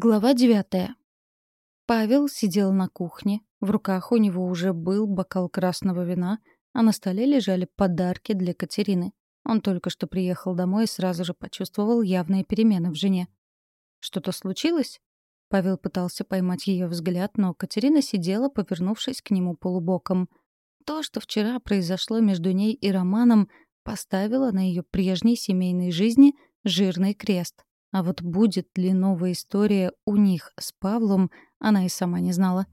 Глава девятая. Павел сидел на кухне. В руках у него уже был бокал красного вина, а на столе лежали подарки для Катерины. Он только что приехал домой и сразу же почувствовал явные перемены в жене. «Что-то случилось?» Павел пытался поймать ее взгляд, но Катерина сидела, повернувшись к нему полубоком. То, что вчера произошло между ней и Романом, поставило на ее прежней семейной жизни жирный крест. А вот будет ли новая история у них с Павлом, она и сама не знала.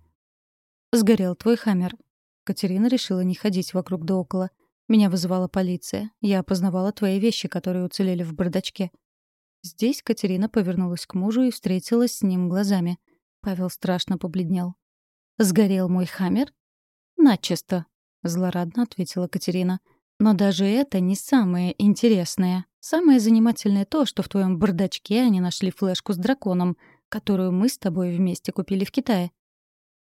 «Сгорел твой хаммер». Катерина решила не ходить вокруг да около. Меня вызывала полиция. Я опознавала твои вещи, которые уцелели в бардачке. Здесь Катерина повернулась к мужу и встретилась с ним глазами. Павел страшно побледнел. «Сгорел мой хаммер?» «Начисто», — злорадно ответила Катерина. «Но даже это не самое интересное. Самое занимательное то, что в твоем бардачке они нашли флешку с драконом, которую мы с тобой вместе купили в Китае.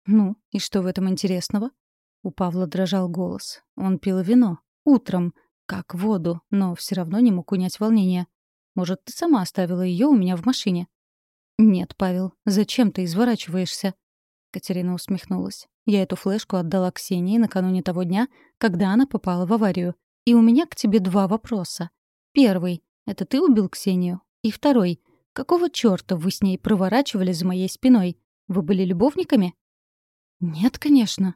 Ну, и что в этом интересного? У Павла дрожал голос. Он пил вино. Утром. Как воду, но все равно не мог унять волнение. Может, ты сама оставила ее у меня в машине? Нет, Павел, зачем ты изворачиваешься? Катерина усмехнулась. Я эту флешку отдала Ксении накануне того дня, когда она попала в аварию. И у меня к тебе два вопроса. Первый — это ты убил Ксению? И второй — какого чёрта вы с ней проворачивали за моей спиной? Вы были любовниками? Нет, конечно.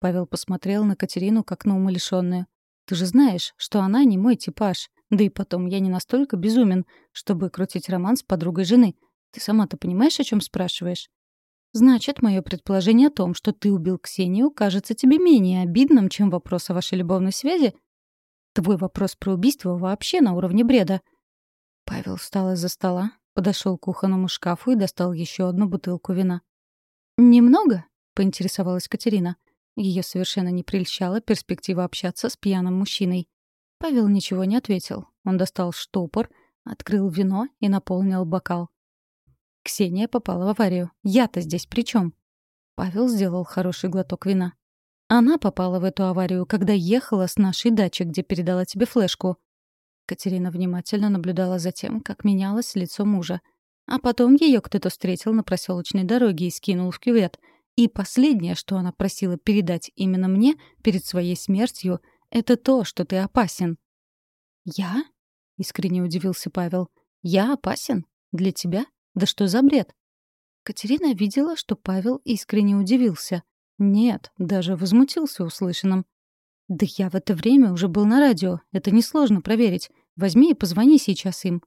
Павел посмотрел на Катерину как на умалишённую. Ты же знаешь, что она не мой типаж. Да и потом, я не настолько безумен, чтобы крутить роман с подругой жены. Ты сама-то понимаешь, о чем спрашиваешь? Значит, мое предположение о том, что ты убил Ксению, кажется тебе менее обидным, чем вопрос о вашей любовной связи? Твой вопрос про убийство вообще на уровне бреда. Павел встал из-за стола, подошел к кухонному шкафу и достал еще одну бутылку вина. «Немного?» — поинтересовалась Катерина. Ее совершенно не прельщала перспектива общаться с пьяным мужчиной. Павел ничего не ответил. Он достал штопор, открыл вино и наполнил бокал. Ксения попала в аварию. Я-то здесь при чем? Павел сделал хороший глоток вина. Она попала в эту аварию, когда ехала с нашей дачи, где передала тебе флешку. Катерина внимательно наблюдала за тем, как менялось лицо мужа. А потом ее кто-то встретил на проселочной дороге и скинул в кювет. И последнее, что она просила передать именно мне перед своей смертью, это то, что ты опасен. «Я?» — искренне удивился Павел. «Я опасен? Для тебя? Да что за бред?» Катерина видела, что Павел искренне удивился. Нет, даже возмутился услышанным. «Да я в это время уже был на радио. Это несложно проверить. Возьми и позвони сейчас им».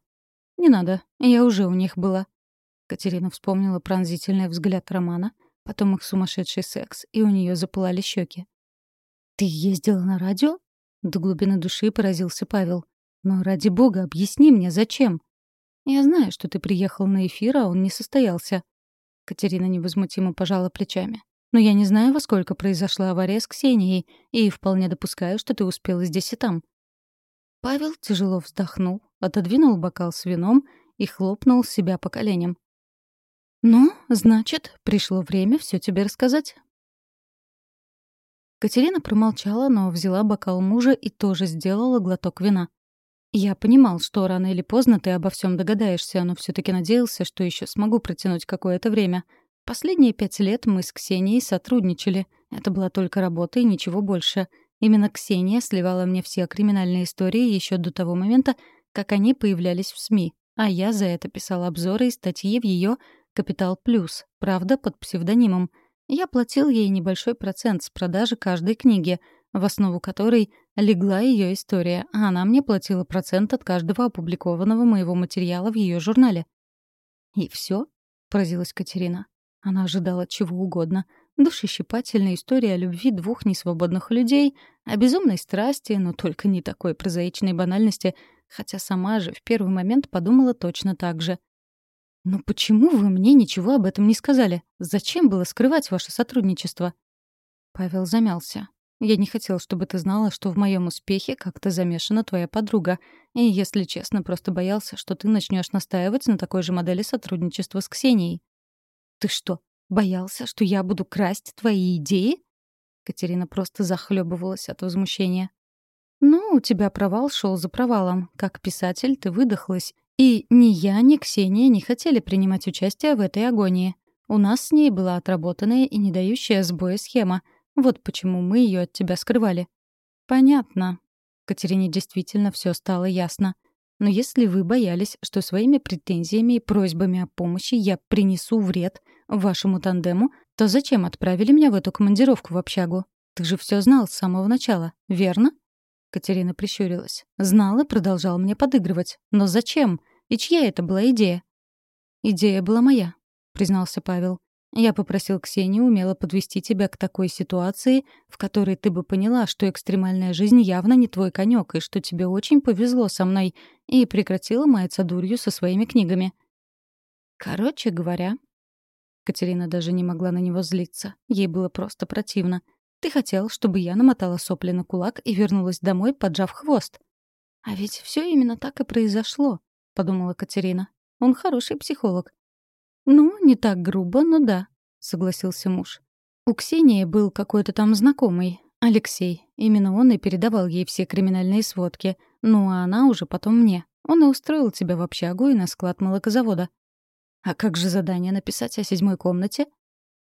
«Не надо. Я уже у них была». Катерина вспомнила пронзительный взгляд Романа, потом их сумасшедший секс, и у нее запылали щеки. «Ты ездила на радио?» До глубины души поразился Павел. «Но ради бога, объясни мне, зачем?» «Я знаю, что ты приехал на эфир, а он не состоялся». Катерина невозмутимо пожала плечами. Но я не знаю, во сколько произошла авария с Ксенией, и вполне допускаю, что ты успела здесь и там». Павел тяжело вздохнул, отодвинул бокал с вином и хлопнул себя по коленям. «Ну, значит, пришло время все тебе рассказать». Катерина промолчала, но взяла бокал мужа и тоже сделала глоток вина. «Я понимал, что рано или поздно ты обо всем догадаешься, но все таки надеялся, что еще смогу протянуть какое-то время. Последние пять лет мы с Ксенией сотрудничали. Это была только работа и ничего больше. Именно Ксения сливала мне все криминальные истории еще до того момента, как они появлялись в СМИ. А я за это писала обзоры и статьи в ее «Капитал Плюс», правда, под псевдонимом. Я платил ей небольшой процент с продажи каждой книги, в основу которой легла ее история, а она мне платила процент от каждого опубликованного моего материала в ее журнале. «И все? поразилась Катерина. Она ожидала чего угодно. Душещипательная история о любви двух несвободных людей, о безумной страсти, но только не такой прозаичной банальности, хотя сама же в первый момент подумала точно так же. «Но почему вы мне ничего об этом не сказали? Зачем было скрывать ваше сотрудничество?» Павел замялся. «Я не хотел, чтобы ты знала, что в моем успехе как-то замешана твоя подруга. И, если честно, просто боялся, что ты начнешь настаивать на такой же модели сотрудничества с Ксенией. «Ты что, боялся, что я буду красть твои идеи?» Катерина просто захлебывалась от возмущения. «Ну, у тебя провал шел за провалом. Как писатель ты выдохлась, И ни я, ни Ксения не хотели принимать участие в этой агонии. У нас с ней была отработанная и не дающая сбоя схема. Вот почему мы ее от тебя скрывали. Понятно. Катерине действительно все стало ясно. Но если вы боялись, что своими претензиями и просьбами о помощи я принесу вред вашему тандему, то зачем отправили меня в эту командировку в общагу? Ты же все знал с самого начала, верно? Катерина прищурилась. Знал и продолжал мне подыгрывать. Но зачем? И чья это была идея? Идея была моя, признался Павел. Я попросил Ксению умело подвести тебя к такой ситуации, в которой ты бы поняла, что экстремальная жизнь явно не твой конек, и что тебе очень повезло со мной, и прекратила маяться дурью со своими книгами. Короче говоря... Катерина даже не могла на него злиться. Ей было просто противно. Ты хотел, чтобы я намотала сопли на кулак и вернулась домой, поджав хвост. А ведь все именно так и произошло, подумала Катерина. Он хороший психолог. «Ну, не так грубо, но да», — согласился муж. «У Ксении был какой-то там знакомый, Алексей. Именно он и передавал ей все криминальные сводки. Ну, а она уже потом мне. Он и устроил тебя в общагу и на склад молокозавода». «А как же задание написать о седьмой комнате?»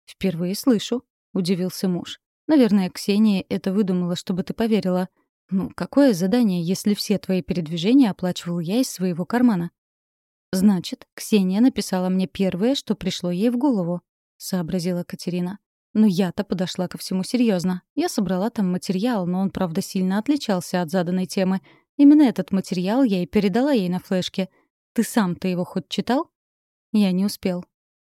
«Впервые слышу», — удивился муж. «Наверное, Ксения это выдумала, чтобы ты поверила. Ну, какое задание, если все твои передвижения оплачивал я из своего кармана?» «Значит, Ксения написала мне первое, что пришло ей в голову», — сообразила Катерина. «Но я-то подошла ко всему серьезно. Я собрала там материал, но он, правда, сильно отличался от заданной темы. Именно этот материал я и передала ей на флешке. Ты сам-то его хоть читал?» «Я не успел».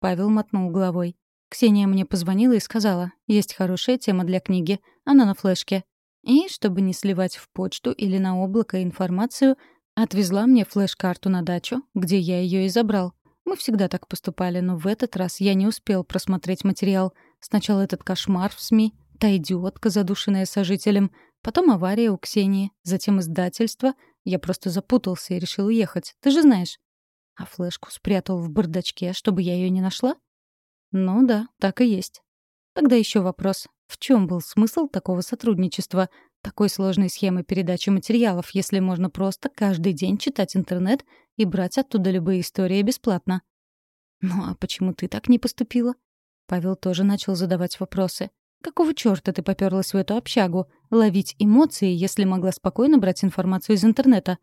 Павел мотнул головой. Ксения мне позвонила и сказала, есть хорошая тема для книги, она на флешке. И, чтобы не сливать в почту или на облако информацию, Отвезла мне флеш-карту на дачу, где я ее и забрал. Мы всегда так поступали, но в этот раз я не успел просмотреть материал. Сначала этот кошмар в СМИ, та идиотка, задушенная сожителем, потом авария у Ксении, затем издательство. Я просто запутался и решил уехать, ты же знаешь. А флешку спрятал в бардачке, чтобы я ее не нашла? Ну да, так и есть. Тогда еще вопрос. В чем был смысл такого сотрудничества? Такой сложной схемы передачи материалов, если можно просто каждый день читать интернет и брать оттуда любые истории бесплатно. «Ну а почему ты так не поступила?» Павел тоже начал задавать вопросы. «Какого чёрта ты попёрлась в эту общагу? Ловить эмоции, если могла спокойно брать информацию из интернета?»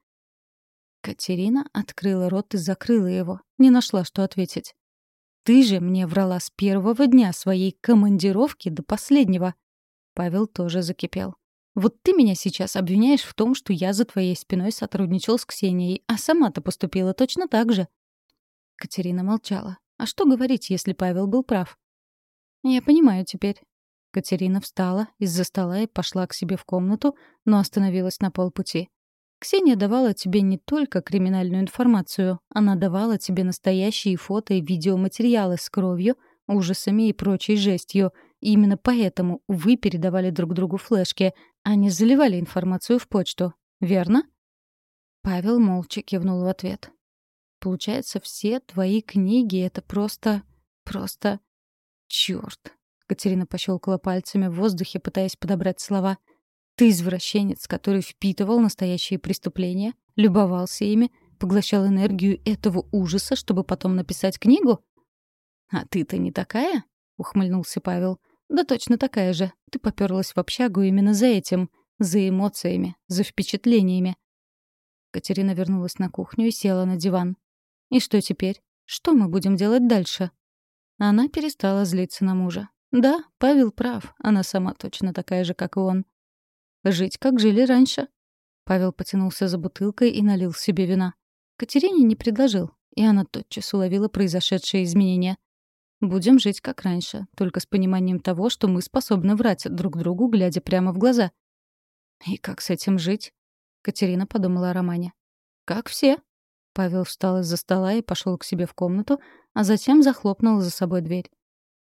Катерина открыла рот и закрыла его. Не нашла, что ответить. «Ты же мне врала с первого дня своей командировки до последнего». Павел тоже закипел. Вот ты меня сейчас обвиняешь в том, что я за твоей спиной сотрудничал с Ксенией, а сама-то поступила точно так же». Катерина молчала. А что говорить, если Павел был прав? «Я понимаю теперь». Катерина встала из-за стола и пошла к себе в комнату, но остановилась на полпути. «Ксения давала тебе не только криминальную информацию, она давала тебе настоящие фото и видеоматериалы с кровью, ужасами и прочей жестью — и именно поэтому вы передавали друг другу флешки, а не заливали информацию в почту. Верно? Павел молча кивнул в ответ. Получается, все твои книги — это просто... просто... Чёрт. Катерина пощелкала пальцами в воздухе, пытаясь подобрать слова. Ты извращенец, который впитывал настоящие преступления, любовался ими, поглощал энергию этого ужаса, чтобы потом написать книгу? А ты-то не такая? — ухмыльнулся Павел. «Да точно такая же. Ты попёрлась в общагу именно за этим. За эмоциями, за впечатлениями». Катерина вернулась на кухню и села на диван. «И что теперь? Что мы будем делать дальше?» Она перестала злиться на мужа. Да, Павел прав, она сама точно такая же, как и он. «Жить, как жили раньше». Павел потянулся за бутылкой и налил себе вина. Катерине не предложил, и она тотчас уловила произошедшие изменения. Будем жить как раньше, только с пониманием того, что мы способны врать друг другу, глядя прямо в глаза. И как с этим жить? Катерина подумала о романе. Как все. Павел встал из-за стола и пошел к себе в комнату, а затем захлопнул за собой дверь.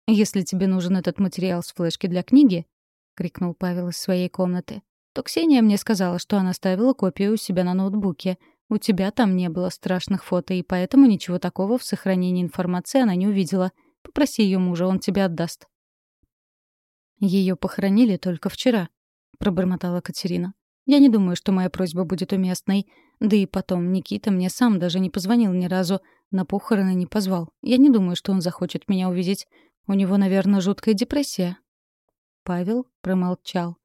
«Если тебе нужен этот материал с флешки для книги», — крикнул Павел из своей комнаты, то Ксения мне сказала, что она ставила копию у себя на ноутбуке. У тебя там не было страшных фото, и поэтому ничего такого в сохранении информации она не увидела — Попроси ее мужа, он тебе отдаст». Ее похоронили только вчера», — пробормотала Катерина. Я не думаю, что моя просьба будет уместной. Да и потом, Никита мне сам даже не позвонил ни разу, на похороны не позвал. Я не думаю, что он захочет меня увидеть. У него, наверное, жуткая депрессия». Павел промолчал.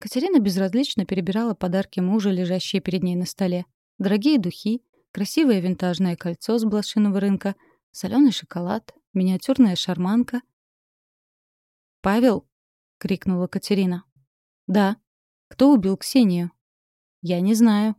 Катерина безразлично перебирала подарки мужа, лежащие перед ней на столе. Дорогие духи, красивое винтажное кольцо с блошиного рынка, соленый шоколад, миниатюрная шарманка. «Павел!» — крикнула Катерина. «Да. Кто убил Ксению?» «Я не знаю.